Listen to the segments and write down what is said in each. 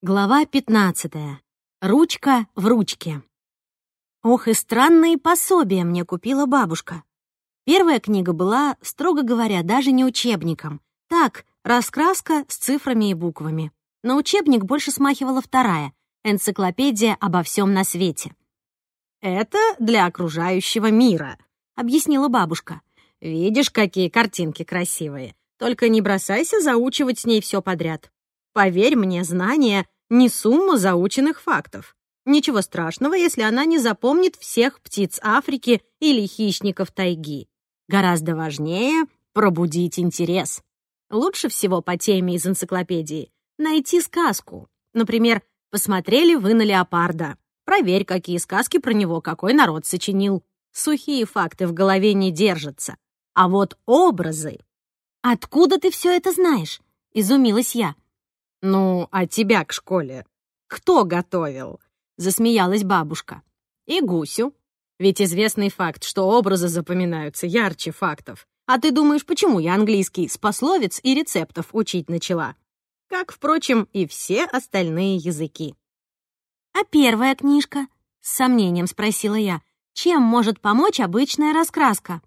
Глава 15. Ручка в ручке. Ох, и странные пособия мне купила бабушка. Первая книга была, строго говоря, даже не учебником. Так, раскраска с цифрами и буквами. На учебник больше смахивала вторая — энциклопедия обо всем на свете. «Это для окружающего мира», — объяснила бабушка. «Видишь, какие картинки красивые. Только не бросайся заучивать с ней все подряд. Поверь мне, знание — не сумма заученных фактов. Ничего страшного, если она не запомнит всех птиц Африки или хищников тайги. Гораздо важнее — пробудить интерес. Лучше всего по теме из энциклопедии найти сказку. Например, «Посмотрели вы на леопарда». Проверь, какие сказки про него какой народ сочинил. Сухие факты в голове не держатся. А вот образы... «Откуда ты все это знаешь?» — изумилась я. «Ну, а тебя к школе кто готовил?» — засмеялась бабушка. «И гусю. Ведь известный факт, что образы запоминаются ярче фактов. А ты думаешь, почему я английский с пословиц и рецептов учить начала? Как, впрочем, и все остальные языки». «А первая книжка?» — с сомнением спросила я. «Чем может помочь обычная раскраска?»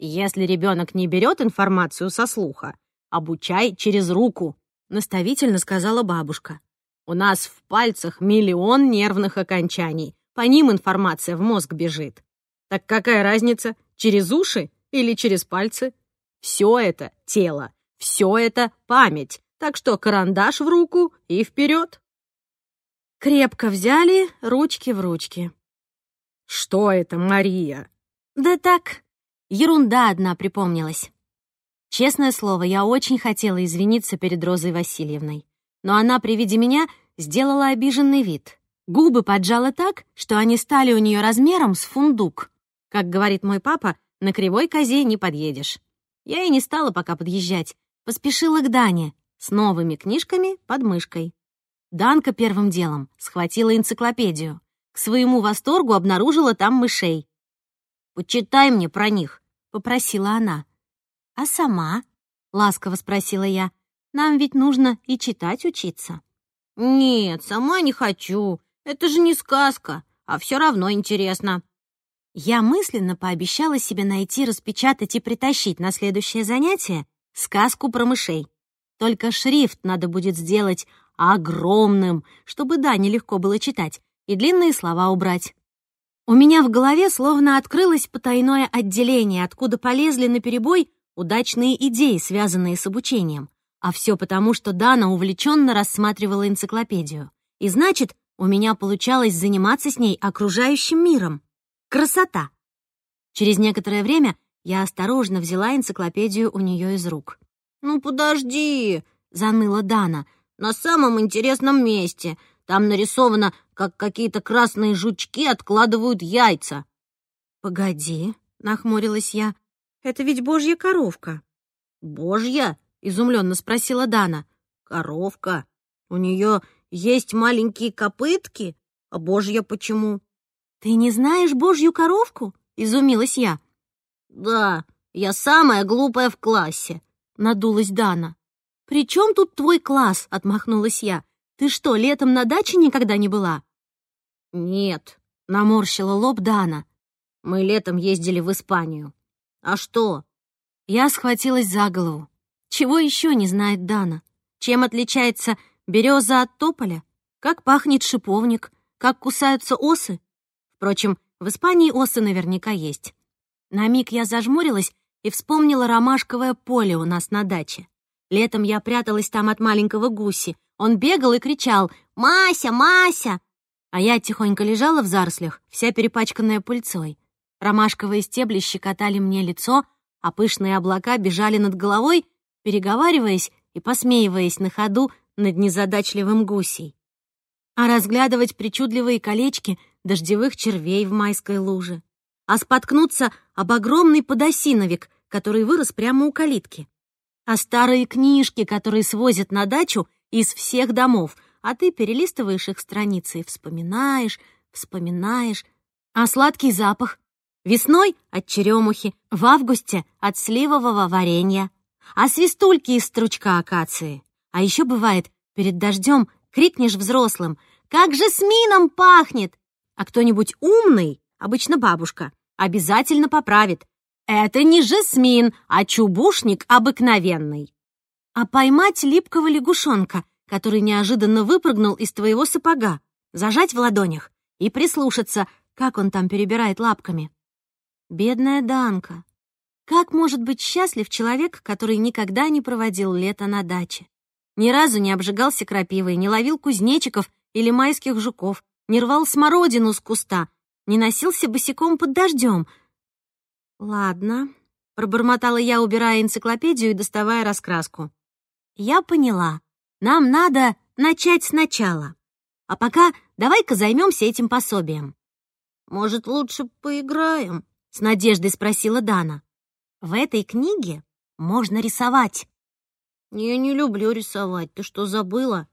«Если ребенок не берет информацию со слуха, обучай через руку», — наставительно сказала бабушка. «У нас в пальцах миллион нервных окончаний. По ним информация в мозг бежит. Так какая разница, через уши или через пальцы? Все это тело, все это память. Так что карандаш в руку и вперед. Крепко взяли ручки в ручки. «Что это, Мария?» «Да так, ерунда одна припомнилась». Честное слово, я очень хотела извиниться перед Розой Васильевной. Но она при виде меня сделала обиженный вид. Губы поджала так, что они стали у нее размером с фундук. Как говорит мой папа, на кривой козе не подъедешь. Я и не стала пока подъезжать. Поспешила к Дане с новыми книжками под мышкой. Данка первым делом схватила энциклопедию. К своему восторгу обнаружила там мышей. «Почитай мне про них», — попросила она. «А сама?» — ласково спросила я. «Нам ведь нужно и читать учиться». «Нет, сама не хочу. Это же не сказка, а все равно интересно». Я мысленно пообещала себе найти, распечатать и притащить на следующее занятие сказку про мышей. Только шрифт надо будет сделать огромным, чтобы да, нелегко было читать, и длинные слова убрать. У меня в голове словно открылось потайное отделение, откуда полезли наперебой удачные идеи, связанные с обучением. А все потому, что Дана увлеченно рассматривала энциклопедию. И значит, у меня получалось заниматься с ней окружающим миром. Красота! Через некоторое время я осторожно взяла энциклопедию у нее из рук. «Ну подожди!» — заныла Дана. «На самом интересном месте. Там нарисовано, как какие-то красные жучки откладывают яйца». «Погоди», — нахмурилась я. Это ведь божья коровка». «Божья?» — изумленно спросила Дана. «Коровка? У нее есть маленькие копытки? А божья почему?» «Ты не знаешь божью коровку?» — изумилась я. «Да, я самая глупая в классе», — надулась Дана. «При чем тут твой класс?» — отмахнулась я. «Ты что, летом на даче никогда не была?» «Нет», — наморщила лоб Дана. «Мы летом ездили в Испанию. А что? Я схватилась за голову. Чего еще не знает Дана? Чем отличается береза от тополя? Как пахнет шиповник? Как кусаются осы? Впрочем, в Испании осы наверняка есть. На миг я зажмурилась и вспомнила ромашковое поле у нас на даче. Летом я пряталась там от маленького гуси. Он бегал и кричал «Мася! Мася!» А я тихонько лежала в зарослях, вся перепачканная пыльцой. Ромашковые стебли щекотали мне лицо, а пышные облака бежали над головой, переговариваясь и посмеиваясь на ходу над незадачливым гусей. А разглядывать причудливые колечки дождевых червей в майской луже. А споткнуться об огромный подосиновик, который вырос прямо у калитки. А старые книжки, которые свозят на дачу из всех домов, а ты перелистываешь их страницы и вспоминаешь, вспоминаешь. А сладкий запах, Весной — от черемухи, в августе — от сливового варенья, а свистульки из стручка акации. А еще бывает, перед дождем Крикнешь взрослым «Как же с мином пахнет!» А кто-нибудь умный, обычно бабушка, обязательно поправит. Это не жасмин, а чубушник обыкновенный. А поймать липкого лягушонка, который неожиданно выпрыгнул из твоего сапога, зажать в ладонях и прислушаться, как он там перебирает лапками. Бедная Данка. Как может быть счастлив человек, который никогда не проводил лето на даче? Ни разу не обжигался крапивой, не ловил кузнечиков или майских жуков, не рвал смородину с куста, не носился босиком под дождем. «Ладно», — пробормотала я, убирая энциклопедию и доставая раскраску. «Я поняла. Нам надо начать сначала. А пока давай-ка займемся этим пособием». «Может, лучше поиграем?» — с надеждой спросила Дана. В этой книге можно рисовать. Я не люблю рисовать. Ты что, забыла?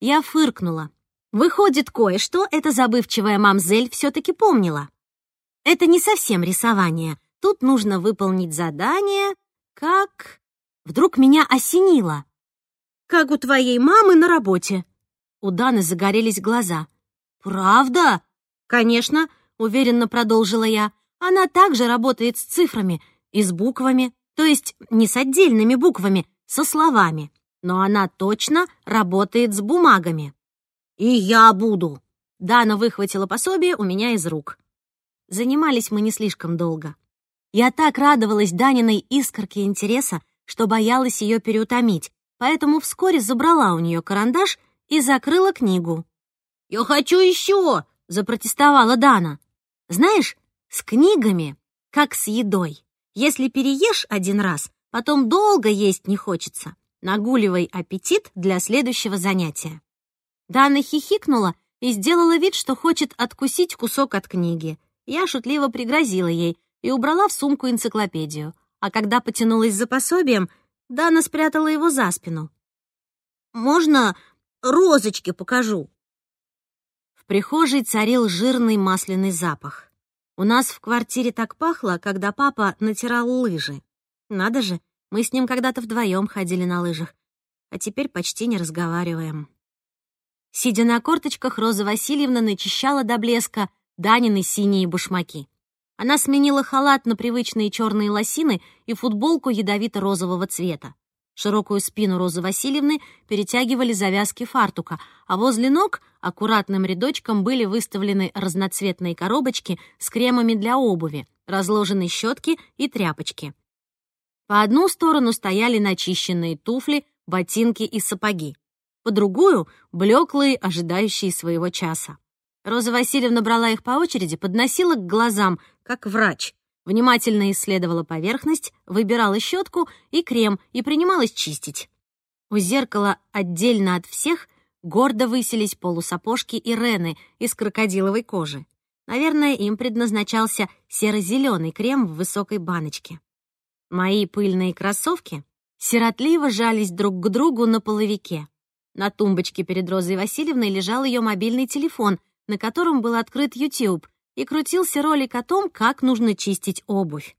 Я фыркнула. Выходит, кое-что эта забывчивая мамзель все-таки помнила. Это не совсем рисование. Тут нужно выполнить задание, как... Вдруг меня осенило. Как у твоей мамы на работе. У Даны загорелись глаза. «Правда?» «Конечно», — уверенно продолжила я. «Она также работает с цифрами и с буквами, то есть не с отдельными буквами, со словами. Но она точно работает с бумагами. «И я буду!» Дана выхватила пособие у меня из рук. Занимались мы не слишком долго. Я так радовалась Даниной искорке интереса, что боялась ее переутомить, поэтому вскоре забрала у нее карандаш и закрыла книгу. «Я хочу еще!» — запротестовала Дана. «Знаешь, с книгами, как с едой. Если переешь один раз, потом долго есть не хочется. Нагуливай аппетит для следующего занятия. Дана хихикнула и сделала вид, что хочет откусить кусок от книги. Я шутливо пригрозила ей и убрала в сумку энциклопедию. А когда потянулась за пособием, Дана спрятала его за спину. «Можно розочки покажу?» В прихожей царил жирный масляный запах. У нас в квартире так пахло, когда папа натирал лыжи. Надо же, мы с ним когда-то вдвоем ходили на лыжах, а теперь почти не разговариваем. Сидя на корточках, Роза Васильевна начищала до блеска Данины синие башмаки. Она сменила халат на привычные черные лосины и футболку ядовито-розового цвета. Широкую спину Розы Васильевны перетягивали завязки фартука, а возле ног аккуратным рядочком были выставлены разноцветные коробочки с кремами для обуви, разложены щетки и тряпочки. По одну сторону стояли начищенные туфли, ботинки и сапоги, по другую — блеклые, ожидающие своего часа. Роза Васильевна брала их по очереди, подносила к глазам, как врач, внимательно исследовала поверхность, выбирала щетку и крем и принималась чистить. У зеркала отдельно от всех гордо высились полусапожки и из крокодиловой кожи. Наверное, им предназначался серо-зеленый крем в высокой баночке. Мои пыльные кроссовки сиротливо жались друг к другу на половике. На тумбочке перед Розой Васильевной лежал ее мобильный телефон, на котором был открыт YouTube, и крутился ролик о том, как нужно чистить обувь.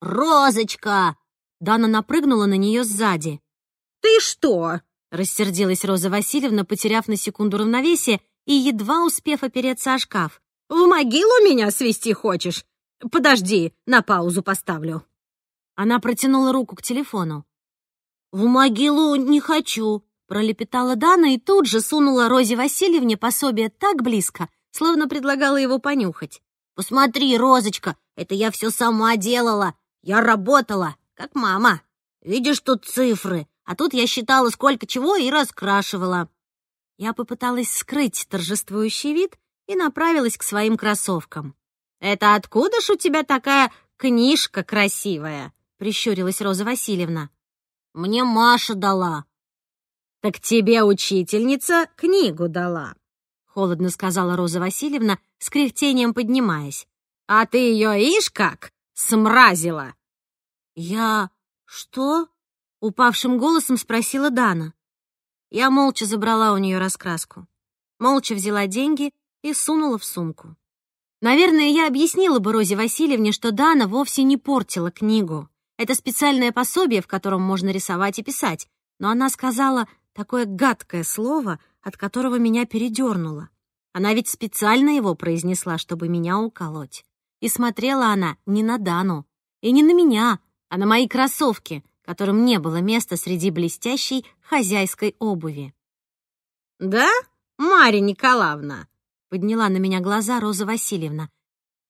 «Розочка!» Дана напрыгнула на нее сзади. «Ты что?» — рассердилась Роза Васильевна, потеряв на секунду равновесие и едва успев опереться о шкаф. «В могилу меня свести хочешь? Подожди, на паузу поставлю». Она протянула руку к телефону. «В могилу не хочу», — пролепетала Дана и тут же сунула Розе Васильевне пособие так близко, словно предлагала его понюхать. «Посмотри, Розочка, это я все сама делала. Я работала, как мама. Видишь, тут цифры, а тут я считала, сколько чего, и раскрашивала». Я попыталась скрыть торжествующий вид и направилась к своим кроссовкам. «Это откуда ж у тебя такая книжка красивая?» — прищурилась Роза Васильевна. «Мне Маша дала». «Так тебе учительница книгу дала», холодно сказала Роза Васильевна, с кряхтением поднимаясь. «А ты ее ишь как? Смразила!» «Я... что?» — упавшим голосом спросила Дана. Я молча забрала у нее раскраску. Молча взяла деньги и сунула в сумку. Наверное, я объяснила бы Розе Васильевне, что Дана вовсе не портила книгу. Это специальное пособие, в котором можно рисовать и писать. Но она сказала такое гадкое слово — от которого меня передернуло. Она ведь специально его произнесла, чтобы меня уколоть. И смотрела она не на Дану, и не на меня, а на мои кроссовки, которым не было места среди блестящей хозяйской обуви. «Да, Марья Николаевна?» — подняла на меня глаза Роза Васильевна.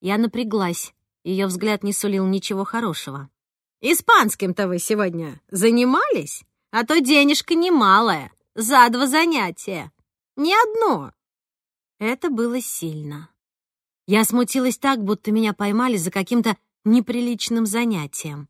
Я напряглась, ее взгляд не сулил ничего хорошего. «Испанским-то вы сегодня занимались? А то денежка немалая, за два занятия. Не одно». Это было сильно. Я смутилась так, будто меня поймали за каким-то неприличным занятием.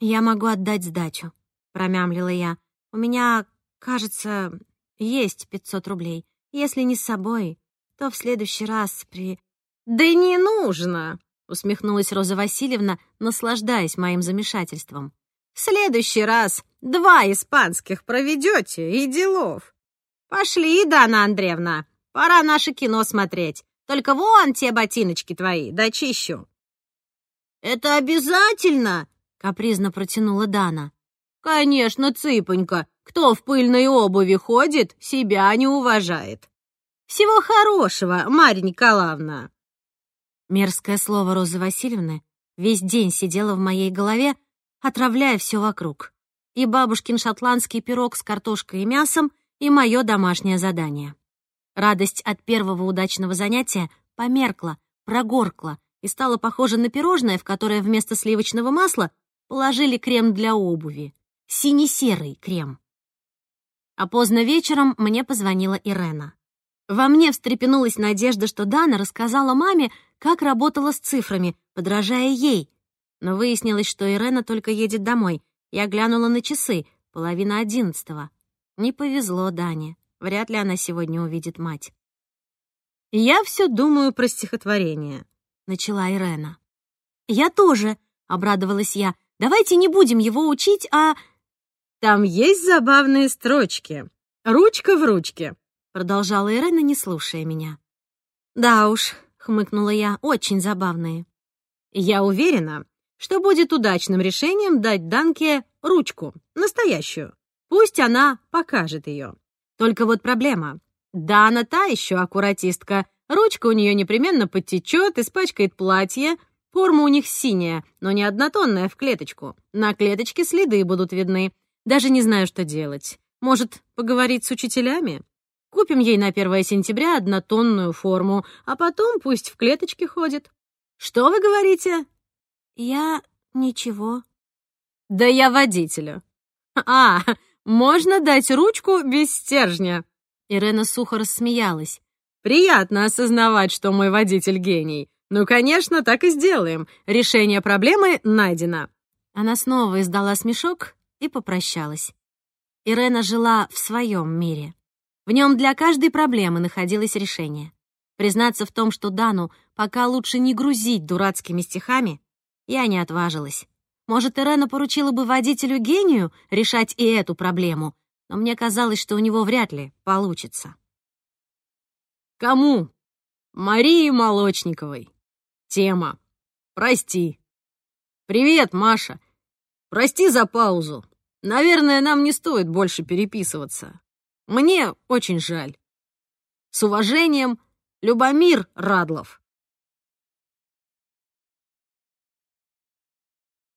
«Я могу отдать сдачу», — промямлила я. «У меня, кажется, есть пятьсот рублей. Если не с собой, то в следующий раз при...» «Да не нужно!» — усмехнулась Роза Васильевна, наслаждаясь моим замешательством. «В следующий раз два испанских проведете и делов. Пошли, Дана Андреевна, пора наше кино смотреть. Только вон те ботиночки твои, дочищу». «Это обязательно?» — капризно протянула Дана. «Конечно, цыпонька. Кто в пыльной обуви ходит, себя не уважает. Всего хорошего, Марья Николаевна!» Мерзкое слово Розы Васильевны весь день сидело в моей голове, отравляя все вокруг. И бабушкин шотландский пирог с картошкой и мясом, и мое домашнее задание. Радость от первого удачного занятия померкла, прогоркла и стала похожа на пирожное, в которое вместо сливочного масла положили крем для обуви. Сине-серый крем. А поздно вечером мне позвонила Ирена. Во мне встрепенулась надежда, что Дана рассказала маме, как работала с цифрами, подражая ей. Но выяснилось, что Ирена только едет домой. Я глянула на часы, половина одиннадцатого. Не повезло Дане. Вряд ли она сегодня увидит мать. «Я все думаю про стихотворение», — начала Ирена. «Я тоже», — обрадовалась я. «Давайте не будем его учить, а...» «Там есть забавные строчки. Ручка в ручке», — продолжала Ирена, не слушая меня. «Да уж», — хмыкнула я, — «очень забавные». «Я уверена, что будет удачным решением дать Данке ручку, настоящую. Пусть она покажет ее. Только вот проблема. Дана та еще аккуратистка. Ручка у нее непременно подтечет, испачкает платье. Форма у них синяя, но не однотонная в клеточку. На клеточке следы будут видны. Даже не знаю, что делать. Может, поговорить с учителями? Купим ей на 1 сентября однотонную форму, а потом пусть в клеточке ходит. Что вы говорите? Я ничего. Да я водителю. А, можно дать ручку без стержня. Ирена сухо рассмеялась. Приятно осознавать, что мой водитель гений. Ну, конечно, так и сделаем. Решение проблемы найдено. Она снова издала смешок и попрощалась. Ирена жила в своем мире. В нем для каждой проблемы находилось решение. Признаться в том, что Дану пока лучше не грузить дурацкими стихами, я не отважилась. Может, Ирена поручила бы водителю-гению решать и эту проблему, но мне казалось, что у него вряд ли получится. Кому? Марии Молочниковой. Тема. Прости. Привет, Маша. Прости за паузу. Наверное, нам не стоит больше переписываться. Мне очень жаль. С уважением, Любомир Радлов.